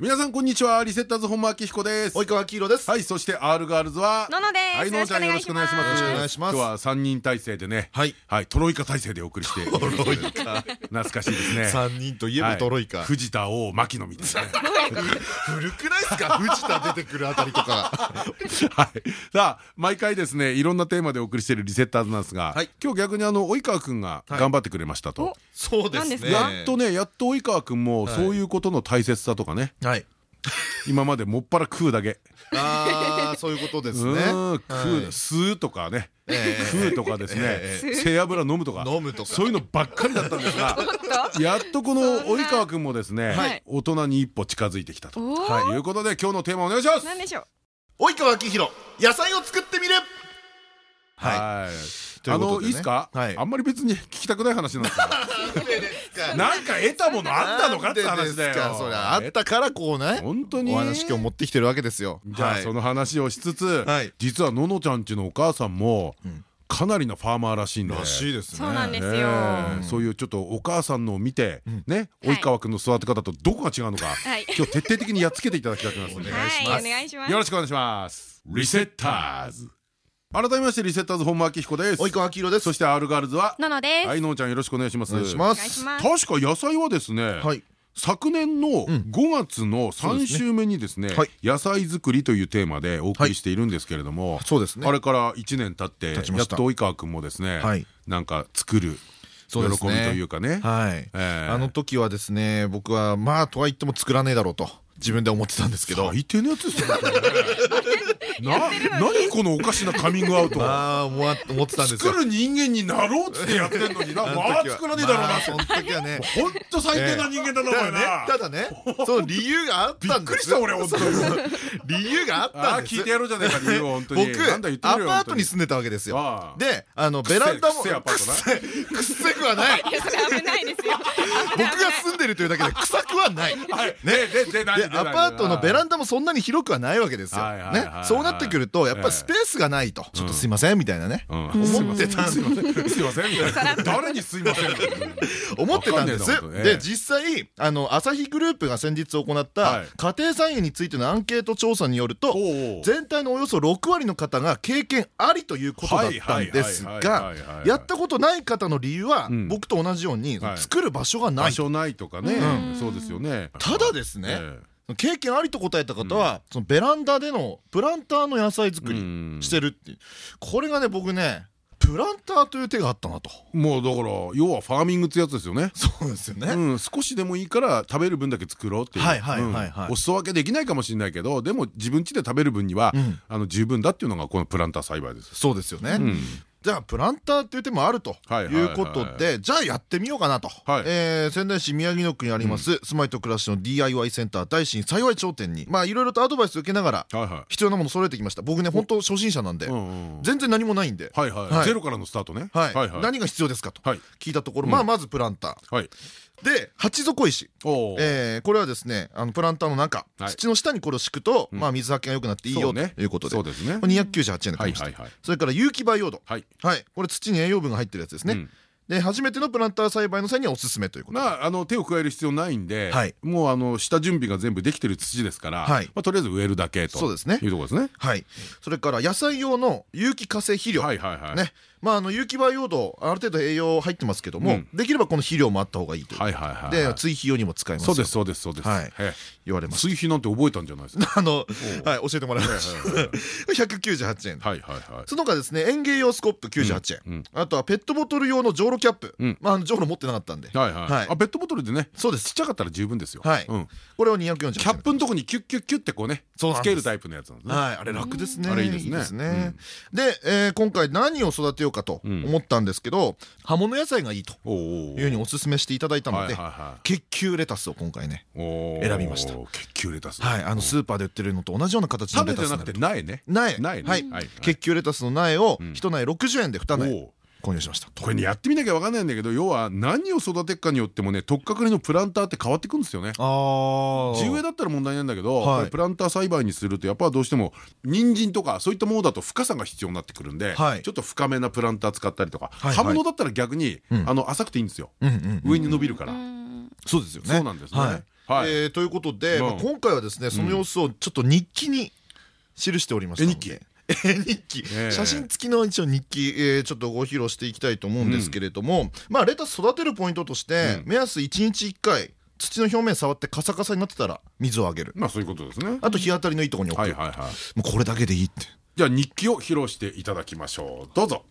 皆さんこんにちは。リセッターズ本間明彦です。及川黄色です。はいそして R ガールズはののです。はいののちゃんよろしくお願いします。よろしくお願いします。今日は三人体制でね。はい。はいトロイカ体制でお送りしてトロイカ。懐かしいですね。三人といえばトロイカ。藤田王牧野みたいな。ね古くないですか？藤田出てくるあたりとか。はい。さあ毎回ですねいろんなテーマでお送りしているリセッターズなんですがはい。今日逆にあの及川君が頑張ってくれましたと。そうですね。やっとねやっと及川君もそういうことの大切さとかねはい。今までもっぱら食うだけ。ああそういうことですうね食うはい。吸うとかね。ええ。食うとかですね。え背脂飲むとか。飲むとか。そういうのばっかりだったんですがやっとこの及川君もですねはい。大人に一歩近づいてきたと。いうことで今日のテーマお願いします。なんでしょう？及川明宏野菜を作ってみる。ははいあのいいですか？はい。あんまり別に聞きたくない話なんですがい なんか得たものあったのかって話だよ。それあったからこうね。本当に。お話今日持ってきてるわけですよ。じゃあその話をしつつはい。実はののちゃんちのお母さんもん。かなりなファーマーらしいんでらしいですね。そうなんですねよえ。そういうちょっとお母さんのを見てねはい。及川君の育て方とどこが違うのかはい。今日徹底的にやっつけていただきたいと思います。お願いします。よろしくお願いします。リセッターズ改めましてリセッターズ本間明彦です。及川明宏です。そして R ガールズはののです。はいののちゃんよろしくお願いします。お願いしおます。願いします確か野菜はですねはい。昨年の5月の3週目にですねはい。野菜作りというテーマでお送りしているんですけれどもそうですね。あれから1年経って経ちましやったと及川君もですねはい。なんか作る喜びというかね。はい。ええ。あの時はですね僕はまあとは言っても作らねえだろうと自分で思ってたんですけど。最低のやつですよな 何このおかしなカミングアウトああ思ってたんですよ。作る人間になろうってやってんのにな。まあ作らねえだろうな。まあその時はね。ほんと最低な人間だなお前ただねたなだねその理由があったんです。びっくりした俺本当に理由があったんです。ああ聞いてやろうじゃねえか理由を本当に。僕アパートに住んでたわけですよ。ああ。であのベランダもくっせくっせくは ない。危ないですよ。僕が住んでるというだけで臭くはない。はい。でアパートのベランダもそんなに広くはないわけですよ。ねはいそうなってくるとやっぱりスペースがないとちょっとすいませんみたいなね。思ってたんすいません。すいません。誰にすいません 思ってたんです。で実際あの朝日グループが先日行ったはい。家庭菜園についてのアンケート調査によると全体のおよそ6割の方が経験ありということだったんですがやったことない方の理由はん。僕と同じようにはい。作る場所がない。と。場所ないとかね。うん。そうですよね。ただですねえ経験ありと答えた方はそのベランダでのプランターの野菜作りうん。してるっていう。これがね僕ねプランターという手があったなと。えもうだから要はファーミングってやつですよね。そうですよね、うん。少しでもいいから食べる分だけ作ろうっていう。はいはいはいはい。うん。お裾分けできないかもしれないけどでも自分家で食べる分にはうん。あの十分だっていうのがこのプランター栽培です。そうですよね、うんじゃあプランターっていう手もあるとはいうことでじゃあやってみようかなと、はい。えー仙台市宮城野区にあります、住まいと暮らしの DIY センター大新幸い頂点にまあいろいろとアドバイスを受けながら必要なもの揃えてきました。僕ね本当初心者なんで、全然何もないんで、ゼロからのスタートね。何が必要ですかとはい。聞いたところ、まあまずプランタはい。ーで鉢底石。えーこれはですねあのプランターの中、はい。土の下にこれを敷くと、うん。まあ、水はけが良くなっていいよね。ということで。そうですね。これ298円で買いました、それから有機培養土。はい。はい。これ土に栄養分が入ってるやつですね、うん。で初めてのプランター栽培の際にはおすすめということで。まああの手を加える必要ないんではい。もうあの下準備が全部できてる土ですからはい。まあとりあえず植えるだけと。そうですね。いうところですね。はい。それから野菜用の有機化成肥料、はいはいはい。ねまああの有機培養土ある程度栄養入ってますけども、うん。できればこの肥料もあった方がいいという、はいはいはいで追肥用にも使えますよ。そうですそうですそうです。はい。言われます。追肥なんて覚えたんじゃないですか？あのはい教えてもらいましたはいはい 198円。はいはいはい。その他ですね園芸用スコップ98円、あとはペットボトル用のじょうろのキャップ。うん。まあジョーロ持ってなかったんで。はいはい、はい。あペットボトルでね。そうです。ちっちゃかったら十分ですよ。はい。うん。これを240キャップのとこにキュッキュッキュッってこうねそうつけるタイプのやつなんですね。はい、あれ楽ですね。あれいいですね。で、えー今回何を育てようかとうん。思ったんですけど、葉物野菜がいいというふうにお勧めしていただいたので、は結球レタスを今回ね、選びました。結球レタス。はい、あのスーパーで売ってるのと同じような形のレ種じゃなくて苗ね。苗苗ね。はい。はい結球レタスの苗をん。一苗60円で二苗購入しました。これねやってみなきゃわかんないんだけど要は何を育てるかによってもね取っかかりのプランターって変わってくんですよね。ああ地植えだったら問題ないんだけど、はい。プランター栽培にするとやっぱどうしても人参とかそういったものだと深さが必要になってくるんで、はい。ちょっと深めなプランター使ったりとか、はい。葉物だったら逆に、うん。あの浅くていいんですよ、上に伸びるから、そうですよね。そうなんですね。はい。はい。えーということで、今回はですねその様子をちょっと日記に記しておりましたので。絵日記。ええ。写真付きの一応日記、えーちょっとご披露していきたいと思うんですけれども、まあレタス育てるポイントとして、うん。目安1日1回土の表面触ってカサカサになってたら水をあげる。まあそういうことですね。あと日当たりのいいところに置く、はいはいはい。もうこれだけでいいって。じゃあ日記を披露していただきましょう。どうぞ。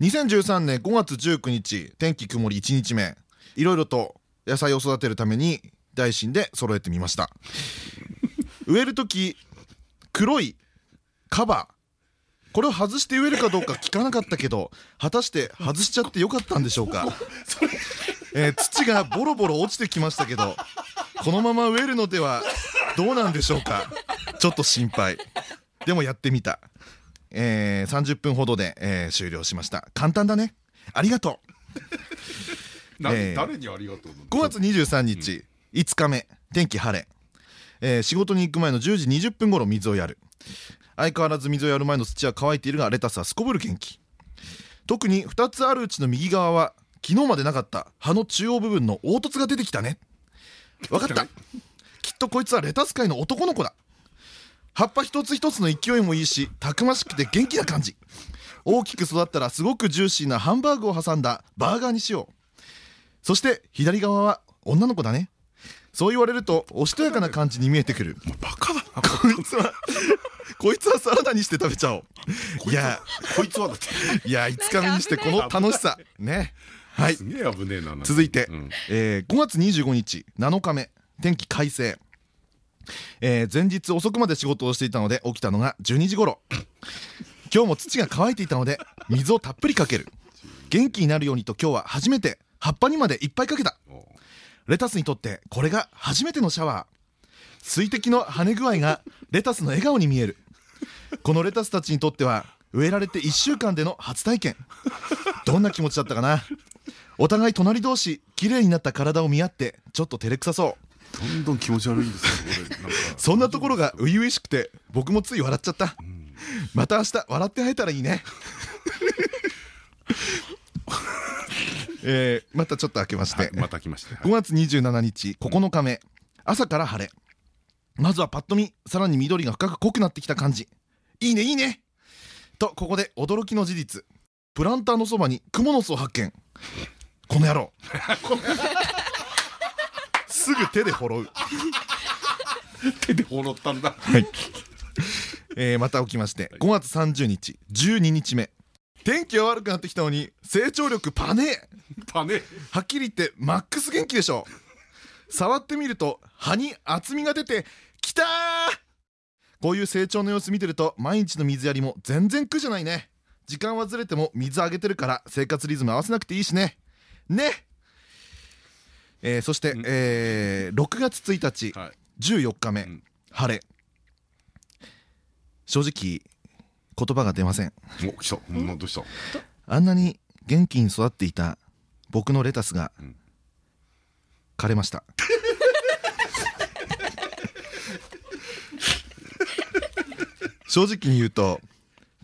2013年5月19日天気曇り1日目。いろいろと野菜を育てるために大臣で揃えてみました。植える時黒いカバー。これを外して植えるかどうか聞かなかったけど果たして外しちゃってよかったんでしょうか、えー土がボロボロ落ちてきましたけどこのまま植えるのではどうなんでしょうか。ちょっと心配。でもやってみた。えー、30分ほどで、えー終了しました。簡単だね。ありがとなえー誰にありがとうう5月23日、5日目。天気晴れ、えー仕事に行く前の10時20分頃水をやる相変わらず水をやる前の土は乾いているがレタスはすこぶる元気。特に2つあるうちの右側は昨日までなかった葉の中央部分の凹凸が出てきたね。わかった。きっとこいつはレタス界の男の子だ。葉っぱ一つ一つの勢いもいいしたくましくて元気な感じ。大きく育ったらすごくジューシーなハンバーグを挟んだバーガーにしよう。そして左側は女の子だね。そう言われるとおしとやかな感じに見えてくる。バカだ。こいつはこいつはサラダにして食べちゃおう。いやこいつはだって。いや5日目にしてこの楽しさ。ね。はい。続いて、うん。えー5月25日7日目。天気快晴。えー前日遅くまで仕事をしていたので起きたのが12時頃。今日も土が乾いていたので水をたっぷりかける。元気になるようにと今日は初めて葉っぱにまでいっぱいかけた。おレタスにとってこれが初めてのシャワー水滴の跳ね具合がレタスの笑顔に見える。このレタスたちにとっては植えられて1週間での初体験。どんな気持ちだったかな？お互い隣同士綺麗になった体を見合ってちょっと照れくさそう。どんどん気持ち悪いんですよそんなところが初々しくて僕もつい笑っちゃった。また明日笑って会えたらいいね。えーまたちょっと開けまして、はいまた来ました5月27日9日目。朝から晴れまずはパッと見さらに緑が深く濃くなってきた感じ。いいねいいね。とここで驚きの事実。プランターのそばにクモの巣を発見。この野郎。すぐ手で掘ろう、手でほろったんだ。えーまた起きまして。5月30日12日目天気が悪くなってきたのに成長力パネ。ーパネ。はっきり言ってマックス元気でしょ。触ってみると葉に厚みが出てきたー。こういう成長の様子見てると毎日の水やりも全然苦じゃないね。時間はずれても水あげてるから生活リズム合わせなくていいしね。ね。えーそして、えー6月1日、はい。14日目、ん。晴れ。正直言葉が出ません。お来た。うんどうした？あんなに元気に育っていた僕のレタスがん。枯れました。正直に言うと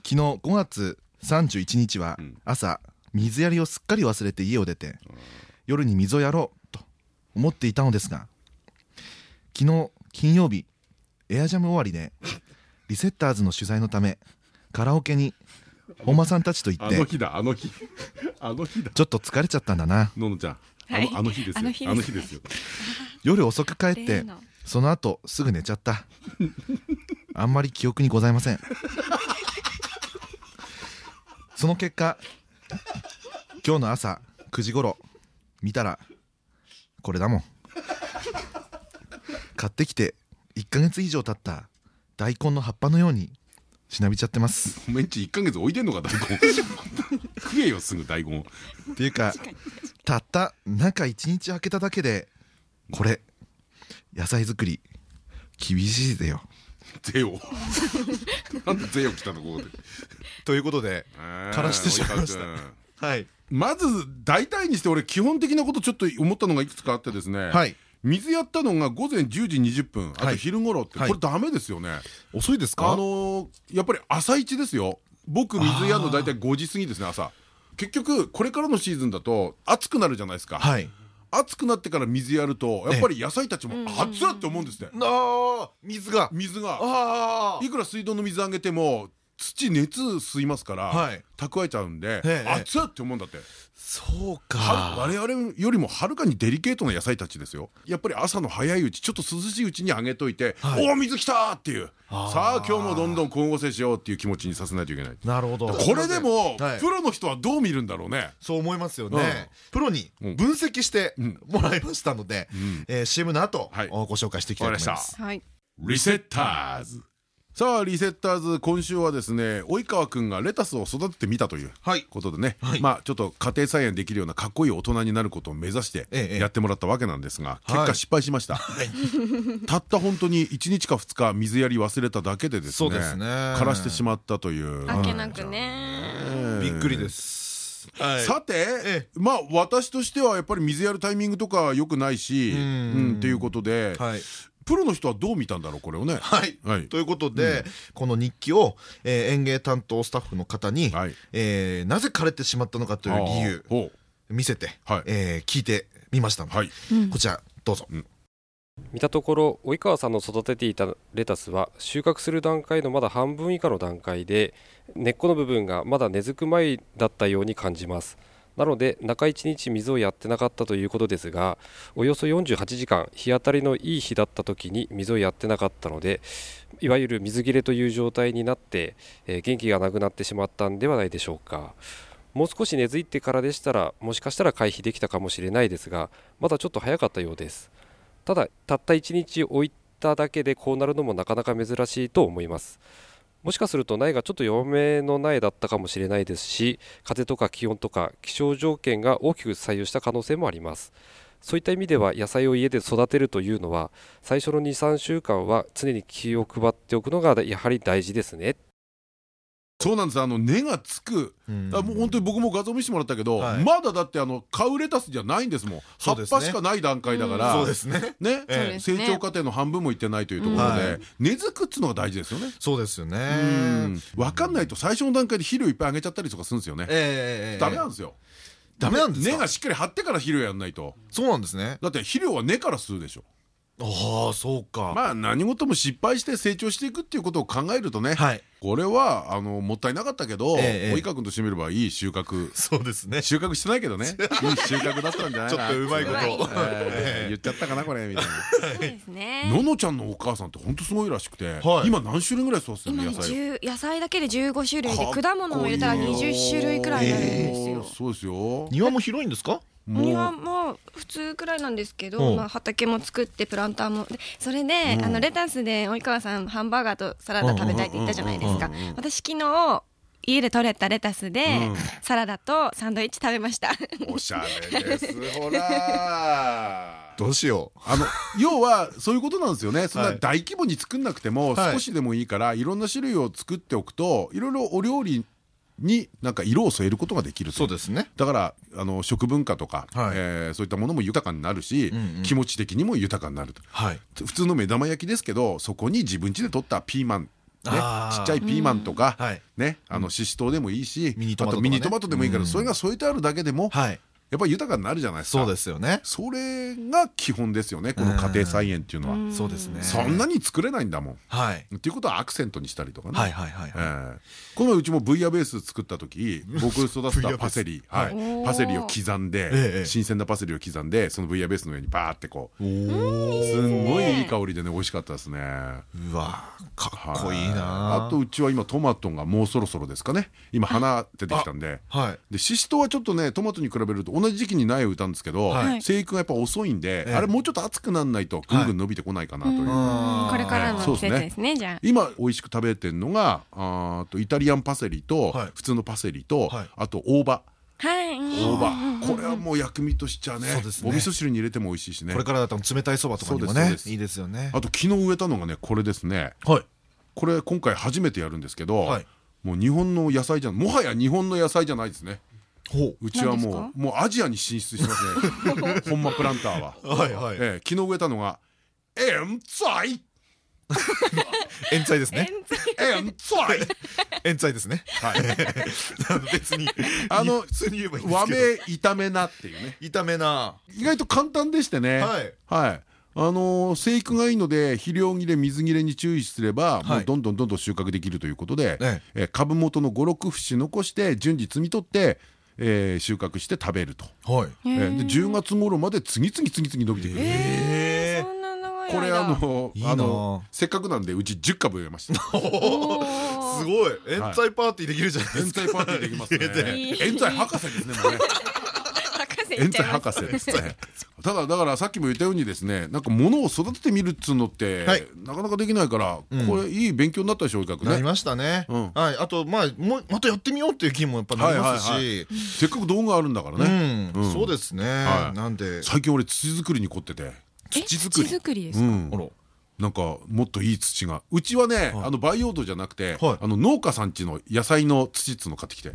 昨日5月31日はん。朝水やりをすっかり忘れて家を出て夜に水をやろうと思っていたのですが昨日金曜日エアジャム終わりでリセッターズの取材のためカラオケに本間さんたちと行ってあの日だあの日。あの日だ。ちょっと疲れちゃったんだな。ののちゃん。あはい。のあの日ですよ。あの日です。あの日ですよ。夜遅く帰って その後すぐ寝ちゃったあんまり記憶にございません。その結果今日の朝9時頃見たらこれだもん。買ってきて1ヶ月以上経った大根の葉っぱのようにしなびちゃってます。おめんち1ヶ月置いてんのか大根。食えよすぐ大根。っていうかたった中1日空けただけでこれ野菜作り厳しいぜよゼオ。なんでゼオ来たのここで。ということでからしてしまいました。はい。まず大体にして俺基本的なことちょっと思ったのがいくつかあってですね。はい。水やったのが午前10時20分。あとはい。昼頃ってはい。これダメですよね。遅いですか？あのーやっぱり朝一ですよ。僕水やるの大体5時過ぎですね朝。結局これからのシーズンだと暑くなるじゃないですか。はい暑くなってから水やるとやっぱり野菜たちも熱っって思うんですってあー水が。水が。ああ。いくら水道の水あげても土熱吸いますから、はい。蓄えちゃうんでええ熱っって思うんだって。そうはか我々よりもはるかにデリケートな野菜たちですよ。やっぱり朝の早いうちちょっと涼しいうちにあげといて「はい。おお水きた!」っていう。さあ今日もどんどん光合成しようっていう気持ちにさせないといけない。なるほど。これでもはい。プロの人はどう見るんだろうね。そう思いますようん。ねプロにうん。分析してうん。もらいましたのでん。えー CM の後はい。ご紹介していきたいと思います。はい。リセッターズさあリセッターズ今週はですね及川君がレタスを育ててみたというはい。ことでね、はい。まあちょっと家庭菜園できるようなかっこいい大人になることを目指してええ。やってもらったわけなんですが、結はい。果失敗しました、たった本当に1日か2日水やり忘れただけでですねですね。枯らしてしまったという。あけなくね。びっくりです。はい。さて、えまあ私としてはやっぱり水やるタイミングとか良くないしん。うんっていうことで、はいプロの人はどう見たんだろうこれをね。はい。はい。ということでこの日記をえー園芸担当スタッフの方にはい。えーなぜ枯れてしまったのかという理由ほ見せてはい。えー聞いてみましたのでうはい。こちらどうぞ。見たところ及川さんの育てていたレタスは収穫する段階のまだ半分以下の段階で根っこの部分がまだ根付く前だったように感じますなので中1日水をやってなかったということですがおよそ48時間日当たりのいい日だった時に水をやってなかったのでいわゆる水切れという状態になって、えー元気がなくなってしまったんではないでしょうか。もう少し根付いてからでしたらもしかしたら回避できたかもしれないですがまだちょっと早かったようです。ただたった1日置いただけでこうなるのもなかなか珍しいと思います。もしかすると苗がちょっと弱めの苗だったかもしれないですし風とか気温とか気象条件が大きく左右した可能性もあります。そういった意味では野菜を家で育てるというのは最初の23週間は常に気を配っておくのがやはり大事ですね。そうなんです。あの根がつく。うん。あもう本当に僕も画像見せてもらったけど、はい。まだだってあの買うレタスじゃないんですもん。葉っぱしかない段階だから、そうですね。ね。ええ。成長過程の半分もいってないというところで、はい根付くっつうのが大事ですよね。そうですよね。うん。分かんないと最初の段階で肥料いっぱいあげちゃったりとかするんですよね。ええ。ダメなんですよ。ダメなんですか？根がしっかり張ってから肥料やんないと。そうなんですね。だって肥料は根から吸うでしょ。ああそうか。まあ何事も失敗して成長していくっていうことを考えるとね、はいこれはあのもったいなかったけど、ええ及川君としてみればいい収穫。そうですね。収穫してないけどね。いい収穫だったんじゃないかな。ちょっとうまいこと。ええ。言っちゃったかなこれみたいな。そうですね。ののちゃんのお母さんって本当すごいらしくて、はい。今何種類ぐらい育ててる野菜十野菜だけで15種類で果物も入れたら20種類くらいになるんですよ。そうですよ庭も広いんですか？お庭もう。も普通くらいなんですけうん。ど、まあ、畑も作ってプランターも。でそれで、うん。あのレタスで及川さんハンバーガーとサラダ食べたいって言ったじゃないですか。私昨日家で採れたレタスで、うん。サラダとサンドイッチ食べました。おしゃれです。ほら。どうしよあの要はそういうことなんですよね。そんなはい大規模に作んなくてもはい。少しでもいいからいろんな種類を作っておくといろいろお料理になんか色を添えることができるとそうですね。だからあの食文化とか、はい。えーそういったものも豊かになるし、気持ち的にも豊かになると。はい。普通の目玉焼きですけどそこに自分家で取ったピーマン、ね、ちっちゃいピーマンとか、はい。ね、あのししとうでもいいし、ミニトマトでもいいから、うん。それが添えてあるだけでも、はいやっぱり豊かになるじゃないですか。そうですよね。それが基本ですよねこの家庭菜園っていうのは。そうですね。そんなに作れないんだもん。はい。っていうことはアクセントにしたりとかね。はいはいはいこの前うちもブイヤベース作った時僕育てたパセリ。パセリを刻んええで新鮮なパセリを刻んでそのブイヤベースの上にバーってこう。おおすんごいいい香りでね美味しかったですね。うわかっこいいはなあとうちは今トマトがもうそろそろですかね。今花出てきたんで。はい。でシシトウはちょっとねトマトに比べると同じ時期に苗を植えたんですけどはい。生育がやっぱ遅いんでええ。あれもうちょっと暑くならないとぐんぐん伸びてこないかなという。これからの季節ですねじゃあ。今美味しく食べてるのがあーとイタリアンパセリとはい。普通のパセリとはい。あと大葉。はい。大葉。これはもう薬味としちゃねそうですね。お味噌汁に入れても美味しいしね。これからだと冷たいそばとかにもねいいですよね。あと昨日植えたのがねこれですね。はい。これ今回初めてやるんですけどはい。もう日本の野菜じゃもはや日本の野菜じゃないですね。ほう。ちはもうもうアジアに進出してますね。本間プランターは。うはいはい。ええ昨日植えたのが塩菜冤罪ですね。塩菜冤罪ですね。はい。あの別にあの普通に言えばいい和名炒めなっていうね。炒めな。意外と簡単でしてね。はい。はい。あのー生育がいいので肥料切れ水切れに注意すれば、はい。もうどんどんどんどん収穫できるということで、ええ。ー株元の56節残して順次摘み取って、えー収穫して食べると、はい。えーで10月頃まで次々次々伸びてく。る、えそんな長い間。これあのあのせっかくなんでうち10株植えました。すごい。冤罪パーティーできるじゃないですか。冤罪パーティーできますね。いい。冤罪博士ですねもうね博士冤罪言っちゃいます博士ですね。ただだからさっきも言ったようにですねなんか物を育ててみるっつうのって、はい。なかなかできないから、うん。これいい勉強になったでしょうかね。なりましたね。うん。はい。あとまあもうまたやってみようっていう気もやっぱなりますし。せっかく道具あるんだからね、そうですね。はい。なんで。最近俺土作りに凝ってて。え土作り。土作りですか？うん。あら。なんかもっといい土が。うちはね、あの培養土じゃなくて、はいあの農家さんちの野菜の土っつうの買ってきて。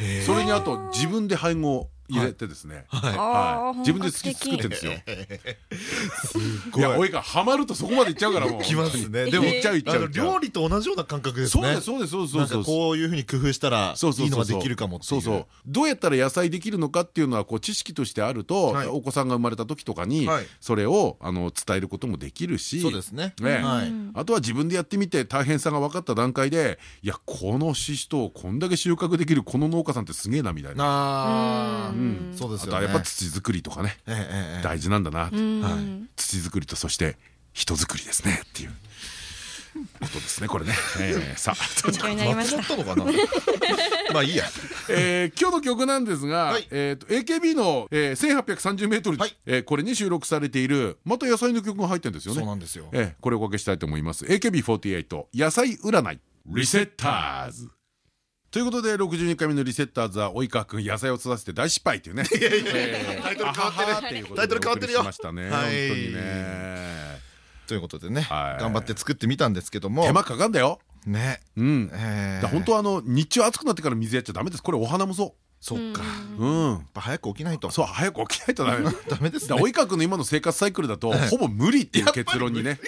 へそれにあと自分で配合。を入れてですね、はい。自分で土作ってるんですよ。いや、おいか、ハマるとそこまでいっちゃうからもう。きますね。えでもいっちゃういっちゃう。料理と同じような感覚ですね。そうです、そうです、そうです。こういうふうに工夫したらそうそうそうそう。いいのができるかもっていう。そうそう。どうやったら野菜できるのかっていうのはこう知識としてあると、はい。お子さんが生まれた時とかに、はい。それをあの伝えることもできるし。そうですね。ねはい。あとは自分でやってみて大変さが分かった段階でいやこのシシトウをこんだけ収穫できるこの農家さんってすげえなみたいなそうですあとはやっぱ土作りとかね。大事なんだな土作りとそして人作りですねっていうことですねこれね、えーさあ。勉強になりまたた。のかなまあいいや。えー今日の曲なんですが、はい。えーと AKB の、えー、1830メートル、はい。えーこれに収録されているまた野菜の曲が入ってるんですよね。そうなんですよ。えーこれをおかけしたいと思います。AKB48 野菜占い。リセッターズ。ということで62回目のリセッターズは及川君野菜を育てて大失敗っていうね。えー タイトル変わってるあははっていうことでタイトル変わってるよましたね。はい本当にね。ということでねはい頑張って作ってみたんですけども手間かかんだよ。ねうん。本当はあの日中暑くなってから水やっちゃダメです。これお花もそそっかう。うん。やっぱ早く起きないとそう早く起きないとダメ。ダメです及川君の今の生活サイクルだとほぼ無理っていう結論にね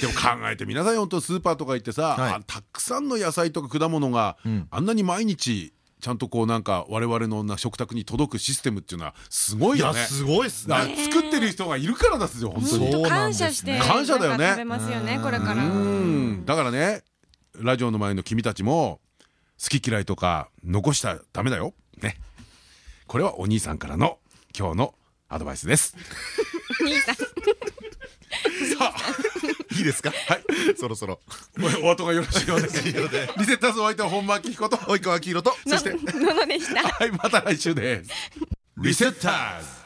でも考えてみなさい本当スーパーとか行ってさ、はいあたくさんの野菜とか果物が、うんあんなに毎日ちゃんとこうなんか我々のな食卓に届くシステムっていうのはすごいいやよね。すごいっすね作ってる人がいるからですよ本当に。感謝して感謝だよねなんか食べますよねこれからうんだからねラジオの前の君たちも好き嫌いとか残したらダメだよ。ね。これはお兄さんからの今日のアドバイスです。兄さん さあいいですか？はいそろそろお後がよろしいようで。リセッターズお相手は本間明彦と。及川黄色とそしてののでしたはい、また来週です。リセッターズ